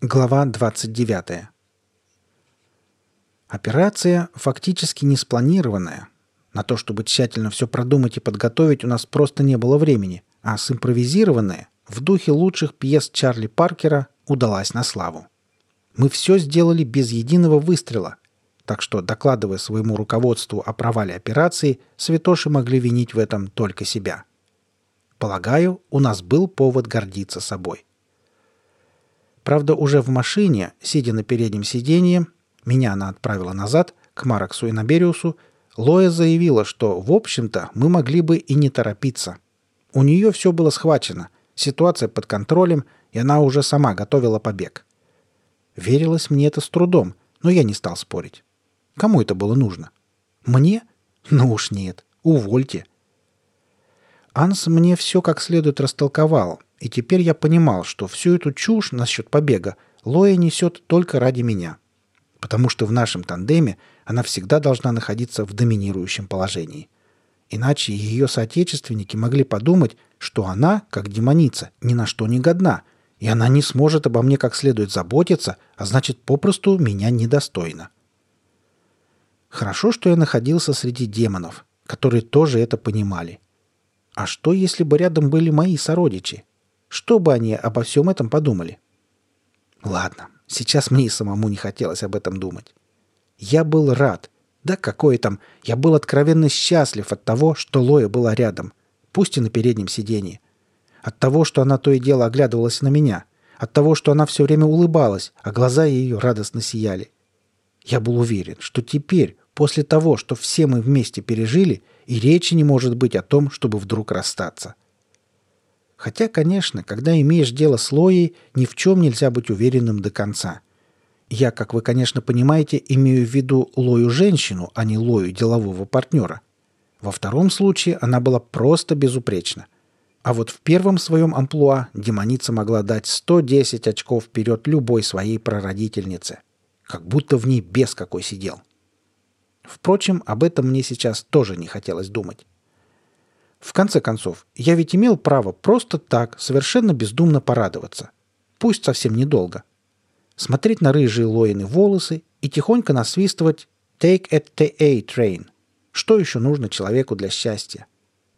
Глава 29. Операция фактически не спланированная. На то, чтобы тщательно все продумать и подготовить, у нас просто не было времени, а симпровизированная, в духе лучших пьес Чарли Паркера, удалась на славу. Мы все сделали без единого выстрела, так что, докладывая своему руководству о провале операции, святоши могли винить в этом только себя. Полагаю, у нас был повод гордиться собой. Правда, уже в машине, сидя на переднем сиденье, меня она отправила назад, к Мараксу и Набериусу, Лоя заявила, что, в общем-то, мы могли бы и не торопиться. У нее все было схвачено, ситуация под контролем, и она уже сама готовила побег. Верилось мне это с трудом, но я не стал спорить. Кому это было нужно? Мне? Ну уж нет. Увольте. Анс мне все как следует растолковал, и теперь я понимал, что всю эту чушь насчет побега Лоя несет только ради меня. Потому что в нашем тандеме она всегда должна находиться в доминирующем положении. Иначе ее соотечественники могли подумать, что она, как демоница, ни на что не годна, и она не сможет обо мне как следует заботиться, а значит, попросту меня недостойна. Хорошо, что я находился среди демонов, которые тоже это понимали. А что, если бы рядом были мои сородичи? Что бы они обо всем этом подумали? Ладно, сейчас мне и самому не хотелось об этом думать. Я был рад. Да какой там, я был откровенно счастлив от того, что Лоя была рядом, пусть и на переднем сидении. От того, что она то и дело оглядывалась на меня. От того, что она все время улыбалась, а глаза ее радостно сияли. Я был уверен, что теперь, после того, что все мы вместе пережили, и речи не может быть о том, чтобы вдруг расстаться. — Хотя, конечно, когда имеешь дело с Лоей, ни в чем нельзя быть уверенным до конца. Я, как вы, конечно, понимаете, имею в виду Лою-женщину, а не Лою делового партнера. Во втором случае она была просто безупречна. А вот в первом своем амплуа демоница могла дать 110 очков вперед любой своей прародительнице. Как будто в ней без какой сидел. Впрочем, об этом мне сейчас тоже не хотелось думать. В конце концов, я ведь имел право просто так, совершенно бездумно порадоваться. Пусть совсем недолго. Смотреть на рыжие Лоины волосы и тихонько насвистывать «Take at A train». Что еще нужно человеку для счастья?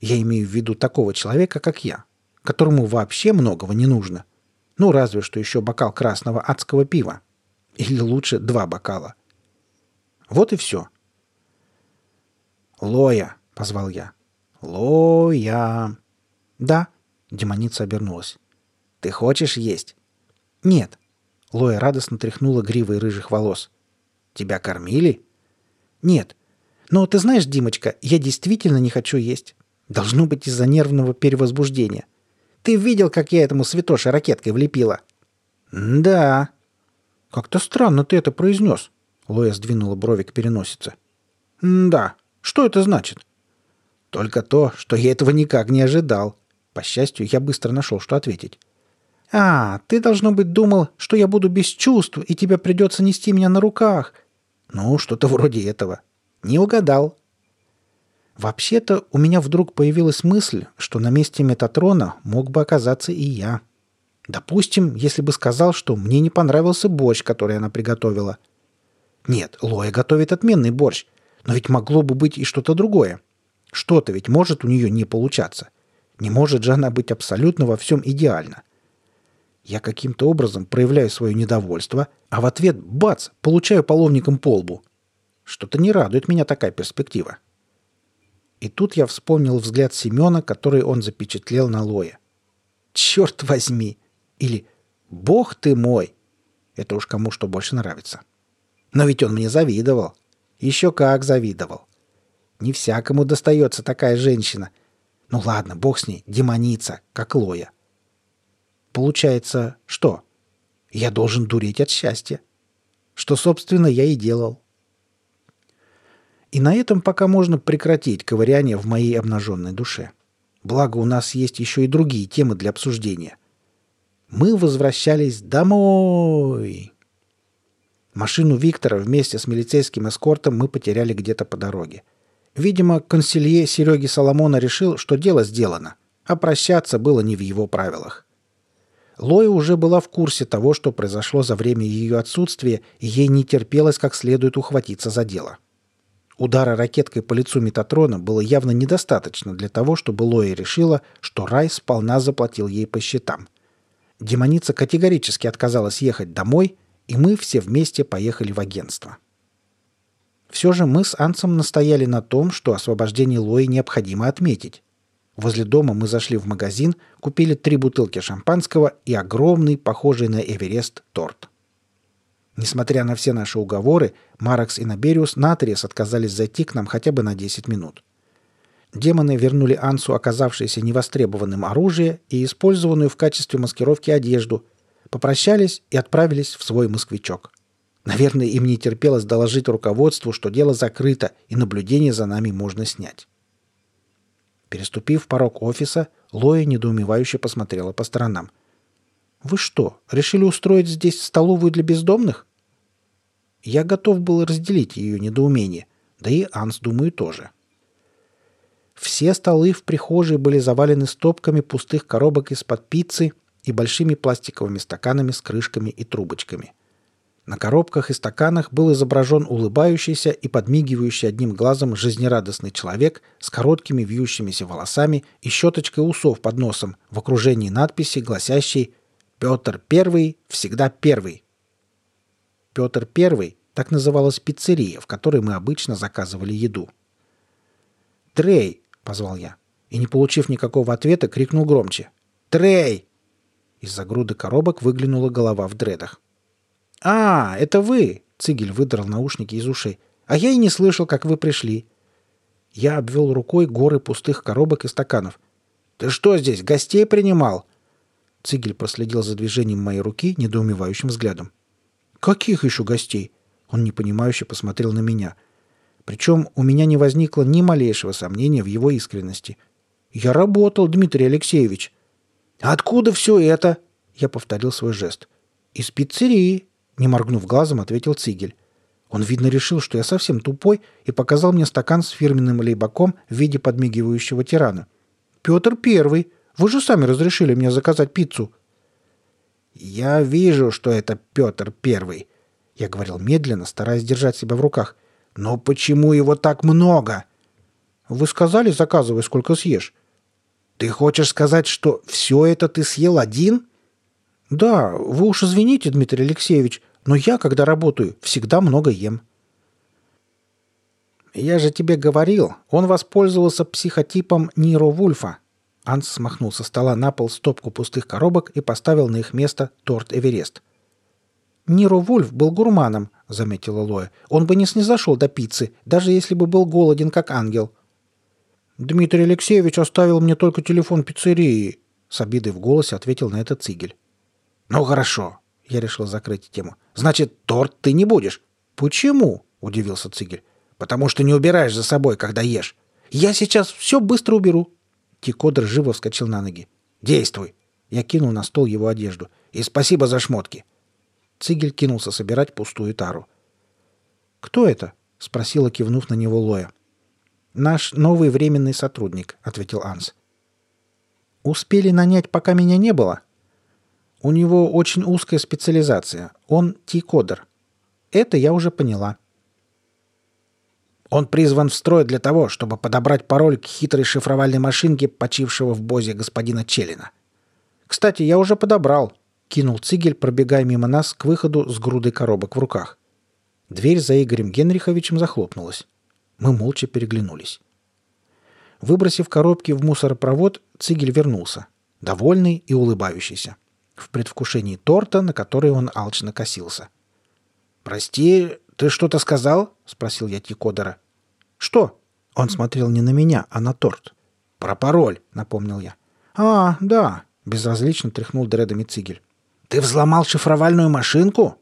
Я имею в виду такого человека, как я, которому вообще многого не нужно. Ну, разве что еще бокал красного адского пива. Или лучше два бокала. Вот и все. «Лоя», — позвал я, — «Лоя!» «Да», — демоница обернулась. «Ты хочешь есть?» «Нет». Лоя радостно тряхнула гривой рыжих волос. «Тебя кормили?» «Нет. Но ты знаешь, Димочка, я действительно не хочу есть. Должно быть из-за нервного перевозбуждения. Ты видел, как я этому святоше ракеткой влепила?» «Да». «Как-то странно ты это произнес», — Лоя сдвинула брови к переносице. «Да. Что это значит?» Только то, что я этого никак не ожидал. По счастью, я быстро нашел, что ответить. «А, ты, должно быть, думал, что я буду без чувств, и тебе придется нести меня на руках». «Ну, что-то вроде этого». «Не угадал». Вообще-то у меня вдруг появилась мысль, что на месте Метатрона мог бы оказаться и я. Допустим, если бы сказал, что мне не понравился борщ, который она приготовила. Нет, Лоя готовит отменный борщ, но ведь могло бы быть и что-то другое. Что-то ведь может у нее не получаться. Не может же она быть абсолютно во всем идеальна. Я каким-то образом проявляю свое недовольство, а в ответ — бац! — получаю половником по лбу. Что-то не радует меня такая перспектива. И тут я вспомнил взгляд Семена, который он запечатлел на Лое. «Черт возьми!» Или «Бог ты мой!» Это уж кому что больше нравится. Но ведь он мне завидовал. Еще как завидовал. Не всякому достается такая женщина. Ну ладно, бог с ней, демоница, как Лоя. Получается, что? Я должен дуреть от счастья. Что, собственно, я и делал. И на этом пока можно прекратить ковыряние в моей обнаженной душе. Благо, у нас есть еще и другие темы для обсуждения. Мы возвращались домой. Машину Виктора вместе с милицейским эскортом мы потеряли где-то по дороге. Видимо, консилье Сереги Соломона решил, что дело сделано, а прощаться было не в его правилах. Лоя уже была в курсе того, что произошло за время ее отсутствия, и ей не терпелось как следует ухватиться за дело. Удара ракеткой по лицу Метатрона было явно недостаточно для того, чтобы Лоя решила, что Рай сполна заплатил ей по счетам. Демоница категорически отказалась ехать домой, и мы все вместе поехали в агентство. Все же мы с Анцем настояли на том, что освобождение Лои необходимо отметить. Возле дома мы зашли в магазин, купили три бутылки шампанского и огромный, похожий на Эверест, торт. Несмотря на все наши уговоры, Маракс и Набериус наотрез отказались зайти к нам хотя бы на 10 минут. Демоны вернули Ансу оказавшееся невостребованным оружие и использованную в качестве маскировки одежду, попрощались и отправились в свой москвичок. Наверное, им не терпелось доложить руководству, что дело закрыто и наблюдение за нами можно снять. Переступив порог офиса, Лоя недоумевающе посмотрела по сторонам. «Вы что, решили устроить здесь столовую для бездомных?» Я готов был разделить ее недоумение, да и Анс, думаю, тоже. Все столы в прихожей были завалены стопками пустых коробок из-под пиццы и большими пластиковыми стаканами с крышками и трубочками. На коробках и стаканах был изображен улыбающийся и подмигивающий одним глазом жизнерадостный человек с короткими вьющимися волосами и щеточкой усов под носом в окружении надписи, гласящей «Петр Первый всегда первый». Петр Первый – так называлась пиццерия, в которой мы обычно заказывали еду. «Трей!» – позвал я. И, не получив никакого ответа, крикнул громче. «Трей!» Из-за груды коробок выглянула голова в дредах. «А, это вы!» — Цигель выдрал наушники из ушей. «А я и не слышал, как вы пришли». Я обвел рукой горы пустых коробок и стаканов. «Ты что здесь, гостей принимал?» Цигель проследил за движением моей руки недоумевающим взглядом. «Каких еще гостей?» Он непонимающе посмотрел на меня. Причем у меня не возникло ни малейшего сомнения в его искренности. «Я работал, Дмитрий Алексеевич». «Откуда все это?» Я повторил свой жест. «Из пиццерии», не моргнув глазом, ответил Цигель. Он, видно, решил, что я совсем тупой, и показал мне стакан с фирменным лейбаком в виде подмигивающего тирана. «Петр Первый! Вы же сами разрешили мне заказать пиццу!» «Я вижу, что это Петр Первый», — я говорил медленно, стараясь держать себя в руках. «Но почему его так много?» «Вы сказали, заказывай, сколько съешь». «Ты хочешь сказать, что все это ты съел один?» «Да, вы уж извините, Дмитрий Алексеевич, но я, когда работаю, всегда много ем». «Я же тебе говорил, он воспользовался психотипом Ниро Вульфа». Анс смахнул со стола на пол стопку пустых коробок и поставил на их место торт «Эверест». «Ниро Вульф был гурманом», — заметила Лоя. «Он бы не снизошел до пиццы, даже если бы был голоден, как ангел». «Дмитрий Алексеевич оставил мне только телефон пиццерии», — с обидой в голосе ответил на это Цигель. «Ну хорошо», я решил закрыть тему. «Значит, торт ты не будешь?» «Почему?» — удивился Цигель. «Потому что не убираешь за собой, когда ешь. Я сейчас все быстро уберу». Тикодр живо вскочил на ноги. «Действуй!» Я кинул на стол его одежду. «И спасибо за шмотки!» Цигель кинулся собирать пустую тару. «Кто это?» — спросила, кивнув на него Лоя. «Наш новый временный сотрудник», — ответил Анс. «Успели нанять, пока меня не было?» У него очень узкая специализация. Он T-кодер. Это я уже поняла. Он призван в строй для того, чтобы подобрать пароль к хитрой шифровальной машинке почившего в бозе господина Челина. Кстати, я уже подобрал. Кинул Цигель, пробегая мимо нас к выходу с грудой коробок в руках. Дверь за Игорем Генриховичем захлопнулась. Мы молча переглянулись. Выбросив коробки в мусоропровод, Цигель вернулся, довольный и улыбающийся в предвкушении торта, на который он алчно косился. «Прости, ты что-то сказал?» — спросил я Тикодера. «Что?» — он смотрел не на меня, а на торт. «Про пароль», — напомнил я. «А, да», — безразлично тряхнул дредами Цигель. «Ты взломал шифровальную машинку?»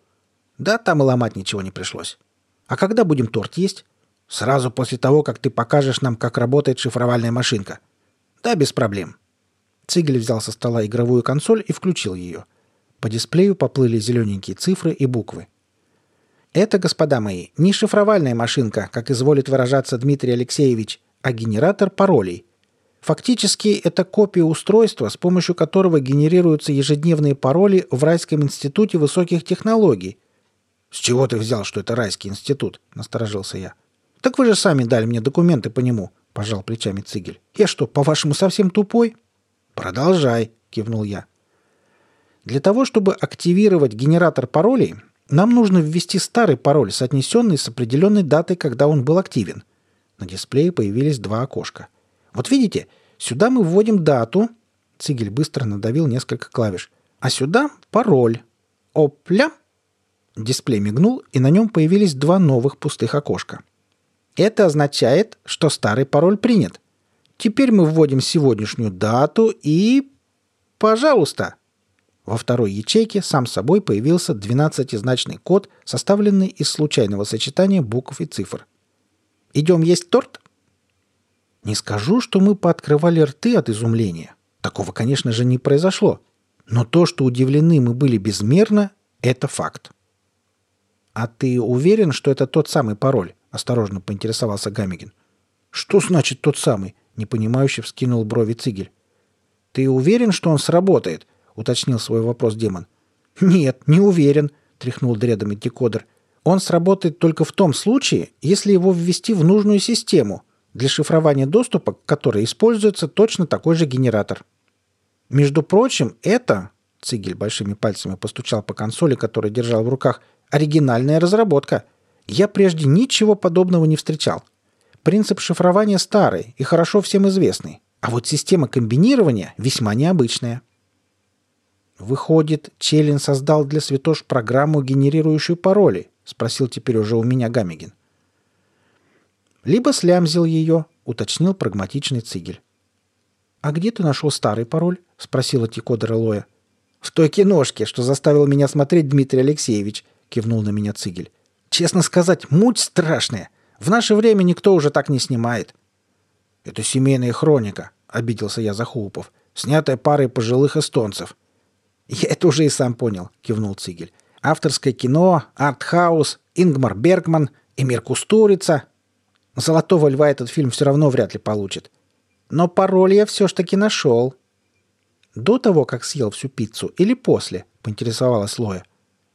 «Да, там и ломать ничего не пришлось. А когда будем торт есть?» «Сразу после того, как ты покажешь нам, как работает шифровальная машинка». «Да, без проблем». Цигель взял со стола игровую консоль и включил ее. По дисплею поплыли зелененькие цифры и буквы. Это, господа мои, не шифровальная машинка, как изволит выражаться Дмитрий Алексеевич, а генератор паролей. Фактически это копия устройства, с помощью которого генерируются ежедневные пароли в Райском институте высоких технологий. «С чего ты взял, что это Райский институт?» – насторожился я. «Так вы же сами дали мне документы по нему», – пожал плечами Цигель. «Я что, по-вашему, совсем тупой?» «Продолжай», – кивнул я. Для того, чтобы активировать генератор паролей, нам нужно ввести старый пароль, соотнесенный с определенной датой, когда он был активен. На дисплее появились два окошка. Вот видите, сюда мы вводим дату. Цигель быстро надавил несколько клавиш. А сюда пароль. Опля! Дисплей мигнул, и на нем появились два новых пустых окошка. Это означает, что старый пароль принят. Теперь мы вводим сегодняшнюю дату и... Пожалуйста, во второй ячейке сам собой появился 12-значный код, составленный из случайного сочетания букв и цифр. «Идем есть торт?» Не скажу, что мы пооткрывали рты от изумления. Такого, конечно же, не произошло. Но то, что удивлены мы были безмерно, это факт. «А ты уверен, что это тот самый пароль?» – осторожно поинтересовался Гамигин. «Что значит тот самый?» – непонимающе вскинул брови Цигель. «Ты уверен, что он сработает?» уточнил свой вопрос демон. «Нет, не уверен», — тряхнул дредом декодер. «Он сработает только в том случае, если его ввести в нужную систему, для шифрования доступа к которой используется точно такой же генератор. Между прочим, это...» — Цигель большими пальцами постучал по консоли, которую держал в руках. «Оригинальная разработка. Я прежде ничего подобного не встречал. Принцип шифрования старый и хорошо всем известный. А вот система комбинирования весьма необычная. «Выходит, Челин создал для Святош программу, генерирующую пароли?» — спросил теперь уже у меня Гамигин. «Либо слямзил ее», — уточнил прагматичный Цигель. «А где ты нашел старый пароль?» — спросила Тикодера Лоя. «В той киношке, что заставил меня смотреть Дмитрий Алексеевич», — кивнул на меня Цигель. «Честно сказать, муть страшная. В наше время никто уже так не снимает». «Это семейная хроника», — обиделся я за Хупов, снятая парой пожилых эстонцев. «Я это уже и сам понял», — кивнул Цигель. «Авторское кино, артхаус, Ингмар Бергман, Эмир Кустурица. Золотого льва этот фильм все равно вряд ли получит. Но пароль я все ж таки нашел». «До того, как съел всю пиццу, или после?» — поинтересовалась Лоя.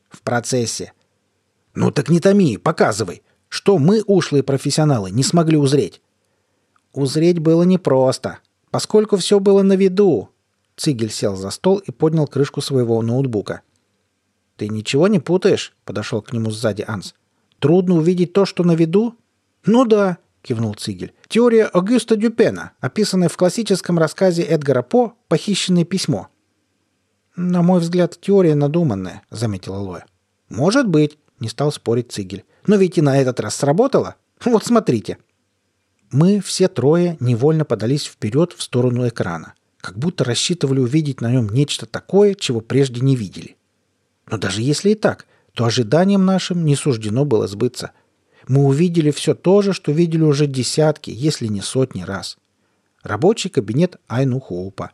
«В процессе». «Ну так не томи, показывай. Что мы, ушлые профессионалы, не смогли узреть?» Узреть было непросто, поскольку все было на виду, Цигель сел за стол и поднял крышку своего ноутбука. «Ты ничего не путаешь?» — подошел к нему сзади Анс. «Трудно увидеть то, что на виду?» «Ну да», — кивнул Цигель. «Теория Огюста Дюпена, описанная в классическом рассказе Эдгара По «Похищенное письмо». «На мой взгляд, теория надуманная», — заметила Лоя. «Может быть», — не стал спорить Цигель. «Но ведь и на этот раз сработало. Вот смотрите». Мы все трое невольно подались вперед в сторону экрана как будто рассчитывали увидеть на нем нечто такое, чего прежде не видели. Но даже если и так, то ожиданиям нашим не суждено было сбыться. Мы увидели все то же, что видели уже десятки, если не сотни раз. Рабочий кабинет Айну Хоупа.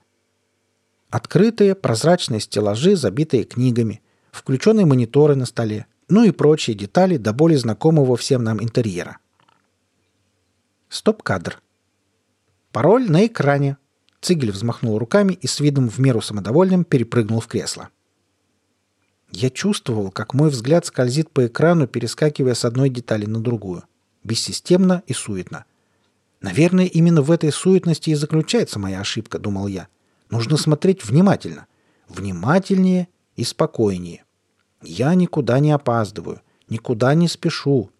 Открытые прозрачные стеллажи, забитые книгами, включенные мониторы на столе, ну и прочие детали до более знакомого всем нам интерьера. Стоп-кадр. Пароль на экране, Цигель взмахнул руками и с видом в меру самодовольным перепрыгнул в кресло. Я чувствовал, как мой взгляд скользит по экрану, перескакивая с одной детали на другую. Бессистемно и суетно. Наверное, именно в этой суетности и заключается моя ошибка, думал я. Нужно смотреть внимательно. Внимательнее и спокойнее. Я никуда не опаздываю, никуда не спешу.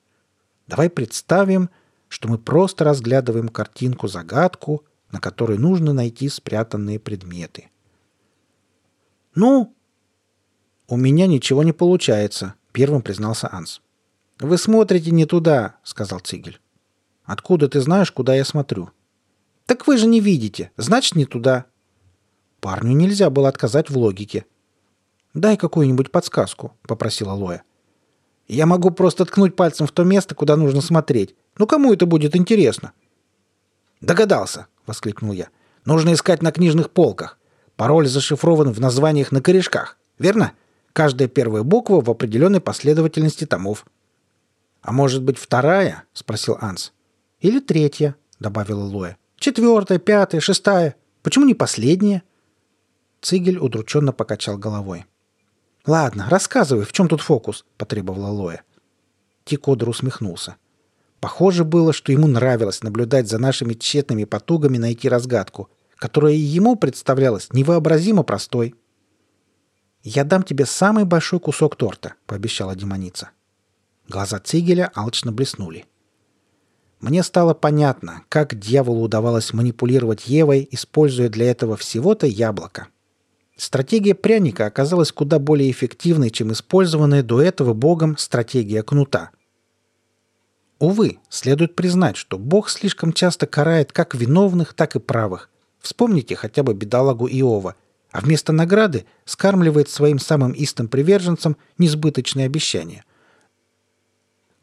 Давай представим, что мы просто разглядываем картинку-загадку, на которой нужно найти спрятанные предметы. «Ну?» «У меня ничего не получается», — первым признался Анс. «Вы смотрите не туда», — сказал Цигель. «Откуда ты знаешь, куда я смотрю?» «Так вы же не видите. Значит, не туда». Парню нельзя было отказать в логике. «Дай какую-нибудь подсказку», — попросила Лоя. «Я могу просто ткнуть пальцем в то место, куда нужно смотреть. Ну кому это будет интересно?» «Догадался», воскликнул я. «Нужно искать на книжных полках. Пароль зашифрован в названиях на корешках, верно? Каждая первая буква в определенной последовательности томов». «А может быть, вторая?» — спросил Анс. «Или третья», — добавила Лоя. Четвертая, пятая, шестая. Почему не последняя?» Цигель удрученно покачал головой. «Ладно, рассказывай, в чем тут фокус?» — потребовала Лоя. Тикодр усмехнулся. Похоже было, что ему нравилось наблюдать за нашими тщетными потугами найти разгадку, которая ему представлялась невообразимо простой. «Я дам тебе самый большой кусок торта», — пообещала демоница. Глаза Цигеля алчно блеснули. Мне стало понятно, как дьяволу удавалось манипулировать Евой, используя для этого всего-то яблоко. Стратегия пряника оказалась куда более эффективной, чем использованная до этого богом стратегия кнута. Увы, следует признать, что бог слишком часто карает как виновных, так и правых. Вспомните хотя бы бедолагу Иова, а вместо награды скармливает своим самым истым приверженцам несбыточные обещания.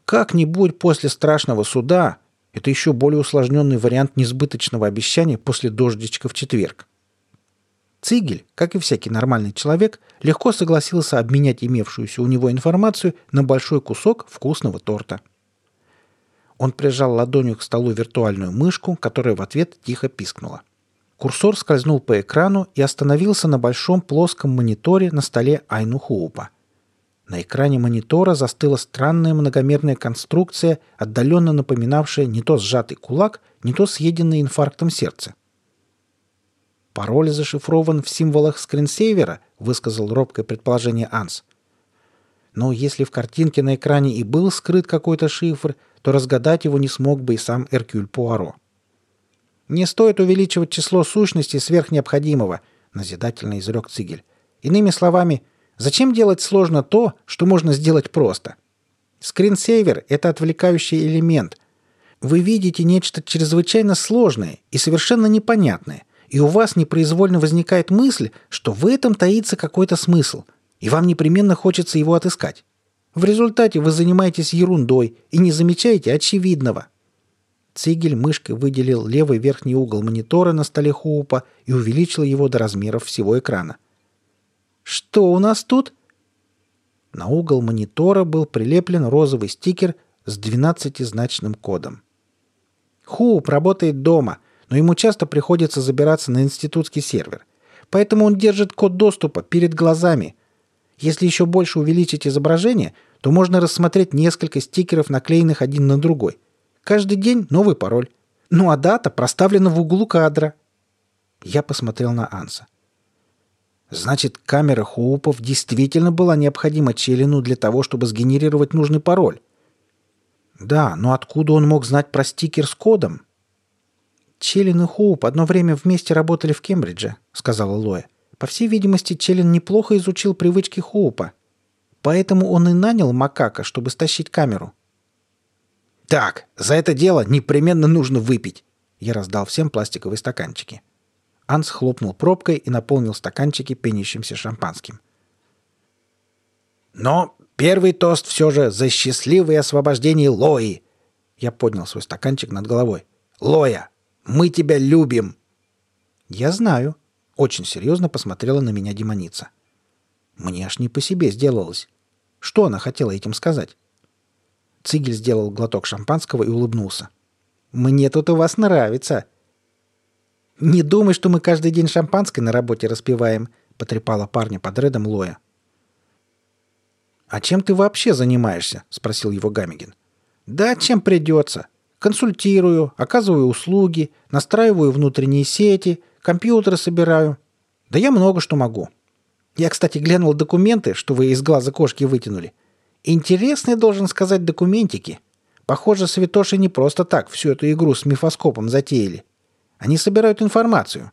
Как-нибудь после страшного суда это еще более усложненный вариант несбыточного обещания после дождичка в четверг. Цигель, как и всякий нормальный человек, легко согласился обменять имевшуюся у него информацию на большой кусок вкусного торта. Он прижал ладонью к столу виртуальную мышку, которая в ответ тихо пискнула. Курсор скользнул по экрану и остановился на большом плоском мониторе на столе Айну Хуупа. На экране монитора застыла странная многомерная конструкция, отдаленно напоминавшая не то сжатый кулак, не то съеденное инфарктом сердце. «Пароль зашифрован в символах скринсейвера», — высказал робкое предположение Анс. Но если в картинке на экране и был скрыт какой-то шифр, то разгадать его не смог бы и сам Эркюль Пуаро. «Не стоит увеличивать число сущностей сверх необходимого», — назидательно изрек Цигель. «Иными словами, зачем делать сложно то, что можно сделать просто? Скринсейвер — это отвлекающий элемент. Вы видите нечто чрезвычайно сложное и совершенно непонятное, и у вас непроизвольно возникает мысль, что в этом таится какой-то смысл, и вам непременно хочется его отыскать. В результате вы занимаетесь ерундой и не замечаете очевидного. Цигель мышкой выделил левый верхний угол монитора на столе Хоупа и увеличил его до размеров всего экрана. «Что у нас тут?» На угол монитора был прилеплен розовый стикер с 12-значным кодом. Хоуп работает дома – но ему часто приходится забираться на институтский сервер. Поэтому он держит код доступа перед глазами. Если еще больше увеличить изображение, то можно рассмотреть несколько стикеров, наклеенных один на другой. Каждый день новый пароль. Ну а дата проставлена в углу кадра. Я посмотрел на Анса. Значит, камера Хоупов действительно была необходима Челину для того, чтобы сгенерировать нужный пароль. Да, но откуда он мог знать про стикер с кодом? «Челлен и Хоуп одно время вместе работали в Кембридже», — сказала Лоя. «По всей видимости, Челлен неплохо изучил привычки Хоупа. Поэтому он и нанял Макака, чтобы стащить камеру». «Так, за это дело непременно нужно выпить!» Я раздал всем пластиковые стаканчики. Анс хлопнул пробкой и наполнил стаканчики пенящимся шампанским. «Но первый тост все же за счастливое освобождение Лои!» Я поднял свой стаканчик над головой. «Лоя, мы тебя любим!» «Я знаю», — очень серьезно посмотрела на меня демоница. Мне аж не по себе сделалось. Что она хотела этим сказать? Цигель сделал глоток шампанского и улыбнулся. «Мне тут у вас нравится!» «Не думай, что мы каждый день шампанское на работе распиваем», — потрепала парня под редом Лоя. «А чем ты вообще занимаешься?» — спросил его Гамигин. «Да чем придется. Консультирую, оказываю услуги, настраиваю внутренние сети, компьютеры собираю. Да я много что могу. Я, кстати, глянул документы, что вы из глаза кошки вытянули. Интересные, должен сказать, документики. Похоже, святоши не просто так всю эту игру с мифоскопом затеяли. Они собирают информацию.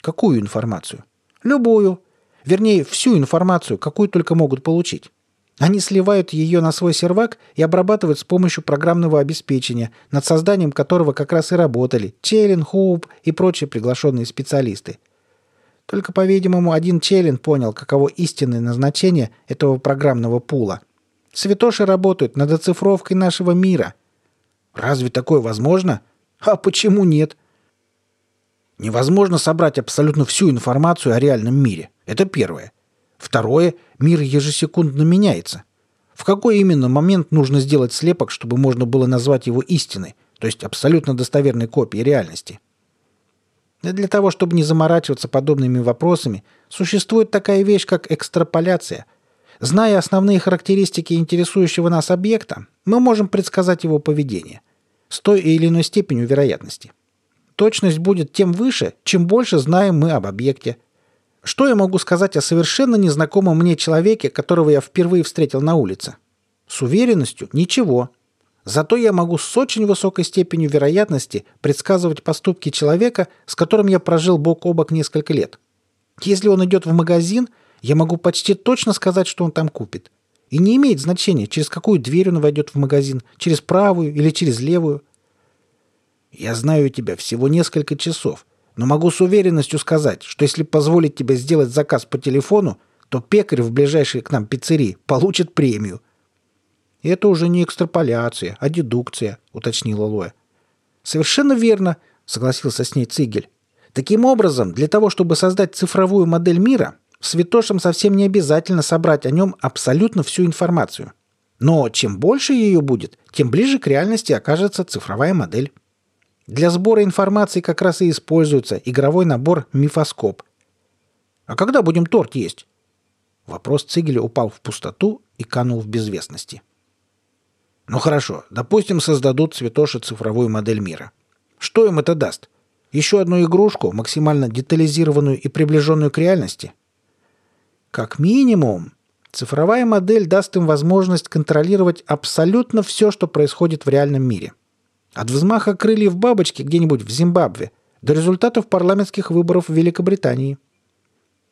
Какую информацию? Любую. Вернее, всю информацию, какую только могут получить. Они сливают ее на свой сервак и обрабатывают с помощью программного обеспечения, над созданием которого как раз и работали Челлен, Хоуп и прочие приглашенные специалисты. Только, по-видимому, один Челлен понял, каково истинное назначение этого программного пула. Святоши работают над оцифровкой нашего мира. Разве такое возможно? А почему нет? Невозможно собрать абсолютно всю информацию о реальном мире. Это первое. Второе – мир ежесекундно меняется. В какой именно момент нужно сделать слепок, чтобы можно было назвать его истиной? то есть абсолютно достоверной копии реальности. Для того, чтобы не заморачиваться подобными вопросами, существует такая вещь, как экстраполяция. Зная основные характеристики интересующего нас объекта, мы можем предсказать его поведение с той или иной степенью вероятности. Точность будет тем выше, чем больше знаем мы об объекте. Что я могу сказать о совершенно незнакомом мне человеке, которого я впервые встретил на улице? С уверенностью – ничего. Зато я могу с очень высокой степенью вероятности предсказывать поступки человека, с которым я прожил бок о бок несколько лет. Если он идет в магазин, я могу почти точно сказать, что он там купит. И не имеет значения, через какую дверь он войдет в магазин, через правую или через левую. Я знаю тебя всего несколько часов, но могу с уверенностью сказать, что если позволить тебе сделать заказ по телефону, то пекарь в ближайшей к нам пиццерии получит премию. «Это уже не экстраполяция, а дедукция», — уточнила Лоя. «Совершенно верно», — согласился с ней Цигель. «Таким образом, для того, чтобы создать цифровую модель мира, святошам совсем не обязательно собрать о нем абсолютно всю информацию. Но чем больше ее будет, тем ближе к реальности окажется цифровая модель. Для сбора информации как раз и используется игровой набор «Мифоскоп». «А когда будем торт есть?» Вопрос Цигеля упал в пустоту и канул в безвестности. Ну хорошо, допустим, создадут цветоши цифровую модель мира. Что им это даст? Еще одну игрушку, максимально детализированную и приближенную к реальности? Как минимум, цифровая модель даст им возможность контролировать абсолютно все, что происходит в реальном мире. От взмаха крыльев бабочки где-нибудь в Зимбабве до результатов парламентских выборов в Великобритании.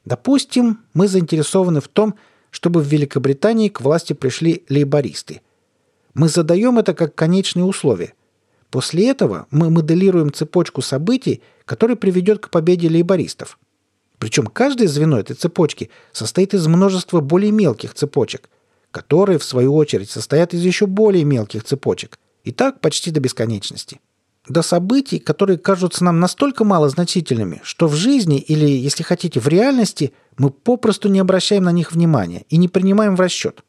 Допустим, мы заинтересованы в том, чтобы в Великобритании к власти пришли лейбористы, мы задаем это как конечные условия. После этого мы моделируем цепочку событий, которая приведет к победе лейбористов. Причем каждое звено этой цепочки состоит из множества более мелких цепочек, которые, в свою очередь, состоят из еще более мелких цепочек. И так почти до бесконечности. До событий, которые кажутся нам настолько малозначительными, что в жизни или, если хотите, в реальности мы попросту не обращаем на них внимания и не принимаем в расчет.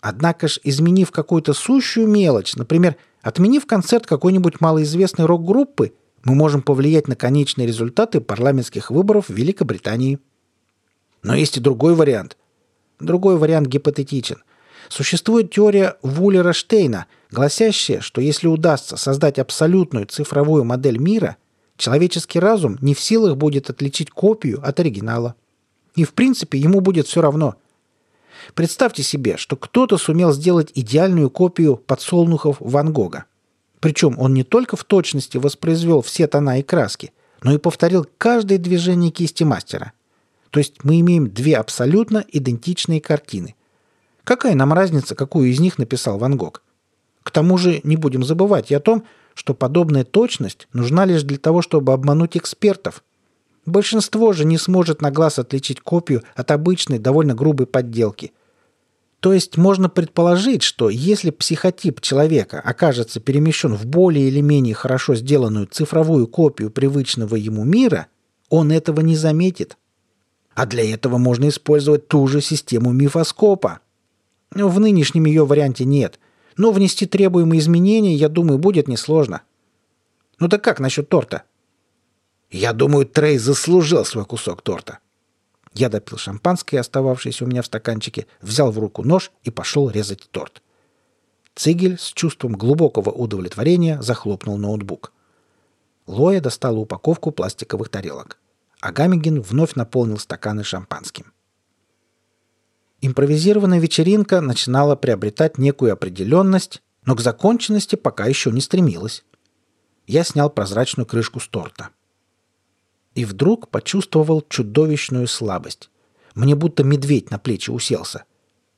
Однако ж, изменив какую-то сущую мелочь, например, отменив концерт какой-нибудь малоизвестной рок-группы, мы можем повлиять на конечные результаты парламентских выборов в Великобритании. Но есть и другой вариант. Другой вариант гипотетичен. Существует теория Вуллера-Штейна, гласящая, что если удастся создать абсолютную цифровую модель мира, человеческий разум не в силах будет отличить копию от оригинала. И в принципе ему будет все равно – Представьте себе, что кто-то сумел сделать идеальную копию подсолнухов Ван Гога. Причем он не только в точности воспроизвел все тона и краски, но и повторил каждое движение кисти мастера. То есть мы имеем две абсолютно идентичные картины. Какая нам разница, какую из них написал Ван Гог? К тому же не будем забывать и о том, что подобная точность нужна лишь для того, чтобы обмануть экспертов. Большинство же не сможет на глаз отличить копию от обычной, довольно грубой подделки. То есть можно предположить, что если психотип человека окажется перемещен в более или менее хорошо сделанную цифровую копию привычного ему мира, он этого не заметит. А для этого можно использовать ту же систему мифоскопа. В нынешнем ее варианте нет, но внести требуемые изменения, я думаю, будет несложно. Ну так как насчет торта? Я думаю, Трей заслужил свой кусок торта. Я допил шампанское, остававшееся у меня в стаканчике, взял в руку нож и пошел резать торт. Цигель с чувством глубокого удовлетворения захлопнул ноутбук. Лоя достала упаковку пластиковых тарелок. А Гамигин вновь наполнил стаканы шампанским. Импровизированная вечеринка начинала приобретать некую определенность, но к законченности пока еще не стремилась. Я снял прозрачную крышку с торта и вдруг почувствовал чудовищную слабость. Мне будто медведь на плечи уселся.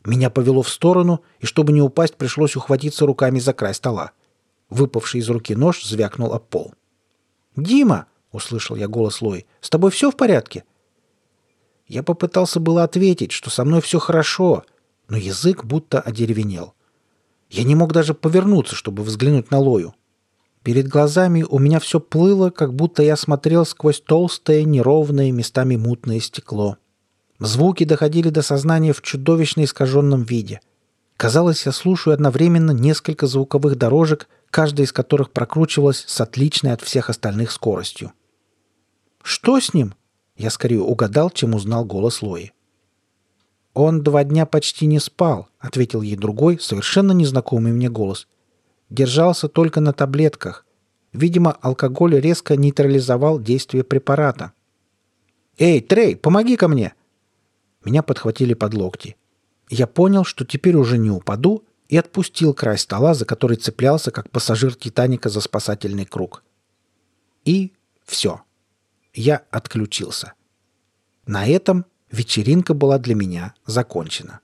Меня повело в сторону, и чтобы не упасть, пришлось ухватиться руками за край стола. Выпавший из руки нож звякнул об пол. «Дима!» — услышал я голос Лои. «С тобой все в порядке?» Я попытался было ответить, что со мной все хорошо, но язык будто одеревенел. Я не мог даже повернуться, чтобы взглянуть на Лою. Перед глазами у меня все плыло, как будто я смотрел сквозь толстое, неровное, местами мутное стекло. Звуки доходили до сознания в чудовищно искаженном виде. Казалось, я слушаю одновременно несколько звуковых дорожек, каждая из которых прокручивалась с отличной от всех остальных скоростью. «Что с ним?» Я скорее угадал, чем узнал голос Лои. «Он два дня почти не спал», — ответил ей другой, совершенно незнакомый мне голос. «Держался только на таблетках. Видимо, алкоголь резко нейтрализовал действие препарата». «Эй, Трей, помоги ко мне!» Меня подхватили под локти. Я понял, что теперь уже не упаду, и отпустил край стола, за который цеплялся, как пассажир «Титаника» за спасательный круг. И все. Я отключился. На этом вечеринка была для меня закончена.